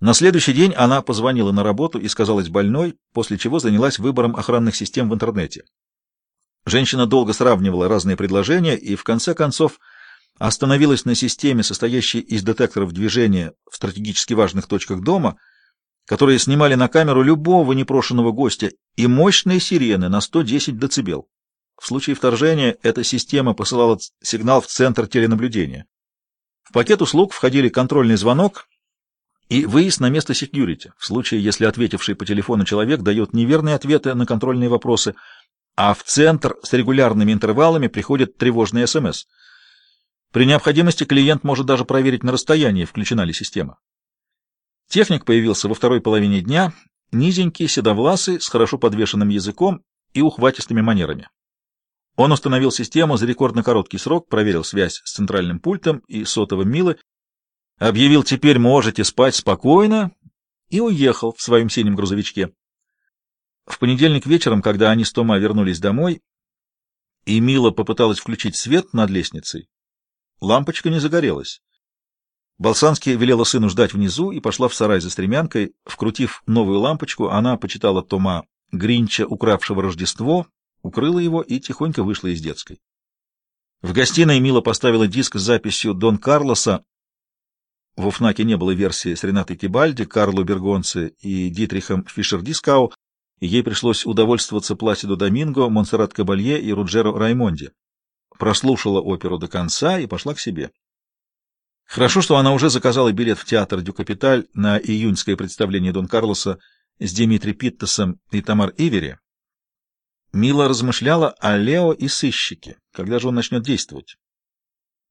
На следующий день она позвонила на работу и сказалась больной, после чего занялась выбором охранных систем в интернете. Женщина долго сравнивала разные предложения и, в конце концов, остановилась на системе, состоящей из детекторов движения в стратегически важных точках дома, которые снимали на камеру любого непрошенного гостя, и мощные сирены на 110 дБ. В случае вторжения эта система посылала сигнал в центр теленаблюдения. В пакет услуг входили контрольный звонок и выезд на место секьюрити, в случае, если ответивший по телефону человек дает неверные ответы на контрольные вопросы, а в центр с регулярными интервалами приходит тревожный СМС. При необходимости клиент может даже проверить на расстоянии, включена ли система. Техник появился во второй половине дня, низенький, седовласый, с хорошо подвешенным языком и ухватистыми манерами. Он установил систему за рекордно короткий срок, проверил связь с центральным пультом и сотовым Милы, объявил «теперь можете спать спокойно» и уехал в своем синем грузовичке. В понедельник вечером, когда они с Тома вернулись домой, и Мила попыталась включить свет над лестницей, лампочка не загорелась. Болсанский велела сыну ждать внизу и пошла в сарай за стремянкой. Вкрутив новую лампочку, она почитала Тома Гринча, укравшего Рождество, укрыла его и тихонько вышла из детской. В гостиной Мила поставила диск с записью Дон Карлоса. В Уфнаке не было версии с Ренатой Тибальди, Карло Бергонце и Дитрихом Фишер-Дискау, и ей пришлось удовольствоваться Пласидо Доминго, Монсеррат Кабалье и Руджеро Раймонди. Прослушала оперу до конца и пошла к себе. Хорошо, что она уже заказала билет в театр «Дю Капиталь» на июньское представление Дон Карлоса с Димитри Питтесом и Тамар Ивери. Мила размышляла о Лео и сыщике. Когда же он начнет действовать?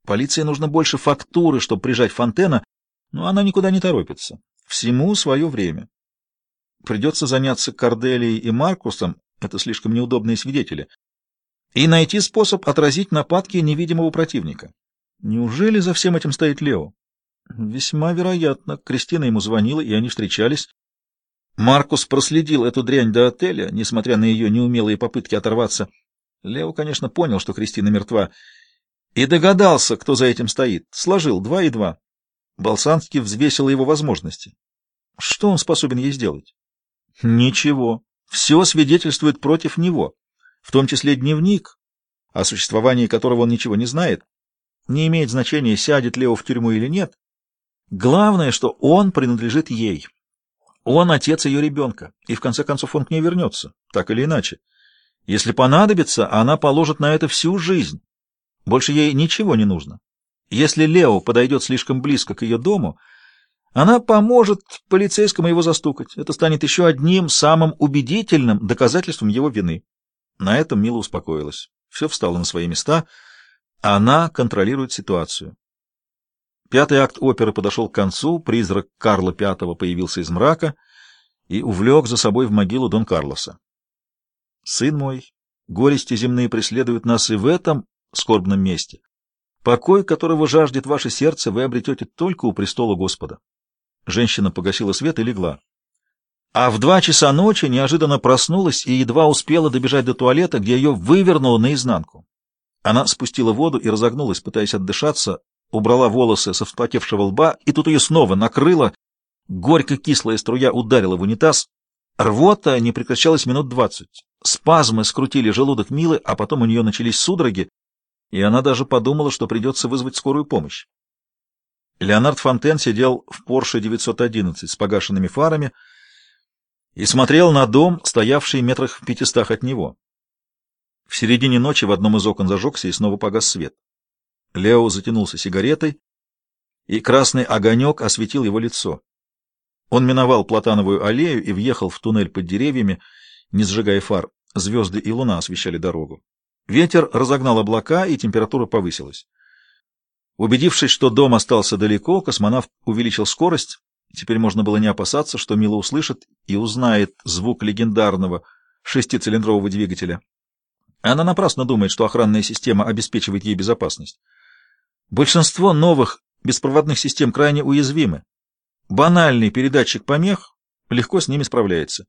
Полиции нужно больше фактуры, чтобы прижать Фонтена, но она никуда не торопится. Всему свое время. Придется заняться Корделией и Маркусом, это слишком неудобные свидетели, и найти способ отразить нападки невидимого противника. Неужели за всем этим стоит Лео? Весьма вероятно. Кристина ему звонила, и они встречались. Маркус проследил эту дрянь до отеля, несмотря на ее неумелые попытки оторваться. Лео, конечно, понял, что Кристина мертва, и догадался, кто за этим стоит. Сложил два и два. Болсанский взвесил его возможности. Что он способен ей сделать? Ничего. Все свидетельствует против него, в том числе дневник, о существовании которого он ничего не знает. Не имеет значения, сядет Лео в тюрьму или нет. Главное, что он принадлежит ей. Он отец ее ребенка, и в конце концов он к ней вернется, так или иначе. Если понадобится, она положит на это всю жизнь. Больше ей ничего не нужно. Если Лео подойдет слишком близко к ее дому, она поможет полицейскому его застукать. Это станет еще одним самым убедительным доказательством его вины. На этом Мила успокоилась. Все встало на свои места. Она контролирует ситуацию. Пятый акт оперы подошел к концу, призрак Карла V появился из мрака и увлек за собой в могилу Дон Карлоса. «Сын мой, горести земные преследуют нас и в этом скорбном месте. Покой, которого жаждет ваше сердце, вы обретете только у престола Господа». Женщина погасила свет и легла. А в два часа ночи неожиданно проснулась и едва успела добежать до туалета, где ее вывернуло наизнанку. Она спустила воду и разогнулась, пытаясь отдышаться, убрала волосы со вспотевшего лба, и тут ее снова накрыло. Горько-кислая струя ударила в унитаз. Рвота не прекращалась минут двадцать. Спазмы скрутили желудок Милы, а потом у нее начались судороги, и она даже подумала, что придется вызвать скорую помощь. Леонард Фонтен сидел в Порше 911 с погашенными фарами и смотрел на дом, стоявший метрах в пятистах от него. В середине ночи в одном из окон зажегся и снова погас свет. Лео затянулся сигаретой, и красный огонек осветил его лицо. Он миновал Платановую аллею и въехал в туннель под деревьями, не сжигая фар. Звезды и луна освещали дорогу. Ветер разогнал облака, и температура повысилась. Убедившись, что дом остался далеко, космонавт увеличил скорость. Теперь можно было не опасаться, что Мила услышит и узнает звук легендарного шестицилиндрового двигателя. Она напрасно думает, что охранная система обеспечивает ей безопасность. Большинство новых беспроводных систем крайне уязвимы. Банальный передатчик помех легко с ними справляется.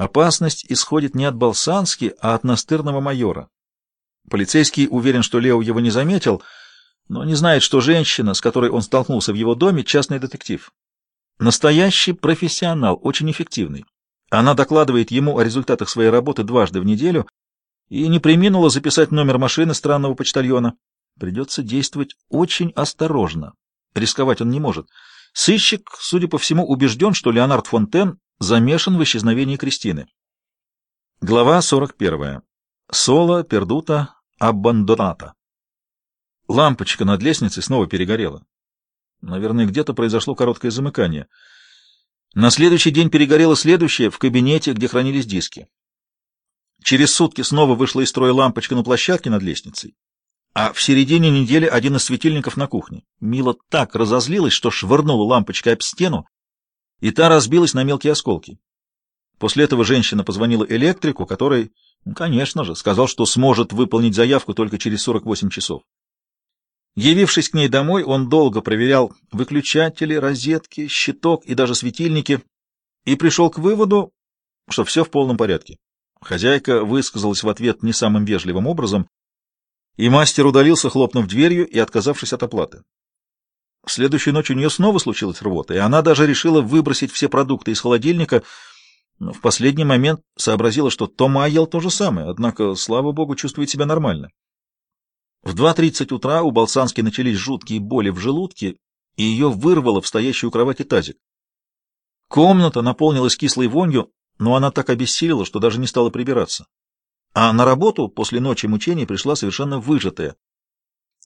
Опасность исходит не от Балсански, а от настырного майора. Полицейский уверен, что Лео его не заметил, но не знает, что женщина, с которой он столкнулся в его доме, частный детектив. Настоящий профессионал, очень эффективный. Она докладывает ему о результатах своей работы дважды в неделю и не приминула записать номер машины странного почтальона. Придется действовать очень осторожно. Рисковать он не может. Сыщик, судя по всему, убежден, что Леонард Фонтен замешан в исчезновении Кристины. Глава 41. Соло пердута аббандоната. Лампочка над лестницей снова перегорела. Наверное, где-то произошло короткое замыкание. На следующий день перегорело следующее в кабинете, где хранились диски. Через сутки снова вышла из строя лампочка на площадке над лестницей. А в середине недели один из светильников на кухне. Мила так разозлилась, что швырнула лампочкой об стену, и та разбилась на мелкие осколки. После этого женщина позвонила электрику, который, ну, конечно же, сказал, что сможет выполнить заявку только через 48 часов. Явившись к ней домой, он долго проверял выключатели, розетки, щиток и даже светильники и пришел к выводу, что все в полном порядке. Хозяйка высказалась в ответ не самым вежливым образом, и мастер удалился, хлопнув дверью и отказавшись от оплаты. Следующей ночью у нее снова случилась рвота, и она даже решила выбросить все продукты из холодильника, но в последний момент сообразила, что Тома ел то же самое, однако, слава богу, чувствует себя нормально. В 2.30 утра у Болсански начались жуткие боли в желудке, и ее вырвало в стоящую кровати тазик. Комната наполнилась кислой вонью, но она так обессилила, что даже не стала прибираться. А на работу после ночи мучений пришла совершенно выжатая.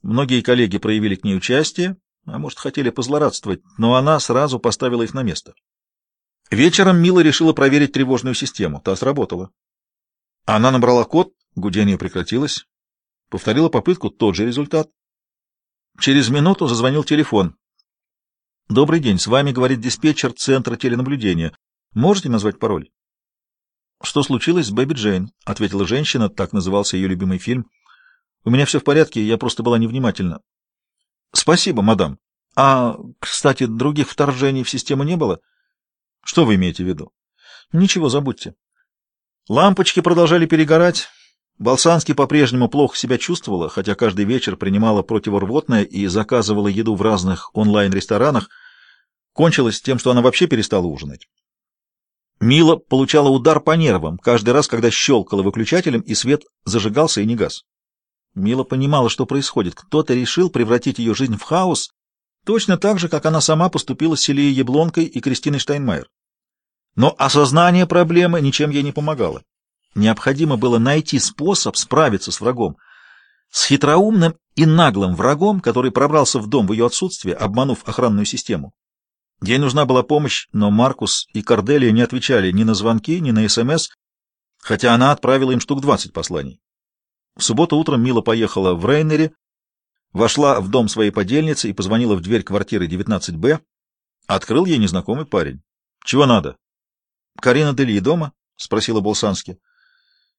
Многие коллеги проявили к ней участие, а может, хотели позлорадствовать, но она сразу поставила их на место. Вечером Мила решила проверить тревожную систему. Та сработала. Она набрала код, гудение прекратилось. Повторила попытку, тот же результат. Через минуту зазвонил телефон. «Добрый день, с вами говорит диспетчер Центра теленаблюдения. Можете назвать пароль?» «Что случилось с Бэби Джейн?» — ответила женщина, так назывался ее любимый фильм. «У меня все в порядке, я просто была невнимательна». «Спасибо, мадам. А, кстати, других вторжений в систему не было?» «Что вы имеете в виду?» «Ничего, забудьте». Лампочки продолжали перегорать. Болсанский по-прежнему плохо себя чувствовала, хотя каждый вечер принимала противорвотное и заказывала еду в разных онлайн-ресторанах. Кончилось тем, что она вообще перестала ужинать. Мила получала удар по нервам каждый раз, когда щелкала выключателем, и свет зажигался и не гас. Мила понимала, что происходит. Кто-то решил превратить ее жизнь в хаос, точно так же, как она сама поступила с Селией Яблонкой и Кристиной Штайнмайер. Но осознание проблемы ничем ей не помогало. Необходимо было найти способ справиться с врагом. С хитроумным и наглым врагом, который пробрался в дом в ее отсутствие, обманув охранную систему. Ей нужна была помощь, но Маркус и Корделия не отвечали ни на звонки, ни на СМС, хотя она отправила им штук двадцать посланий. В субботу утром Мила поехала в Рейнере, вошла в дом своей подельницы и позвонила в дверь квартиры 19-Б. Открыл ей незнакомый парень. — Чего надо? — Карина Дели дома? — спросила Болсански. —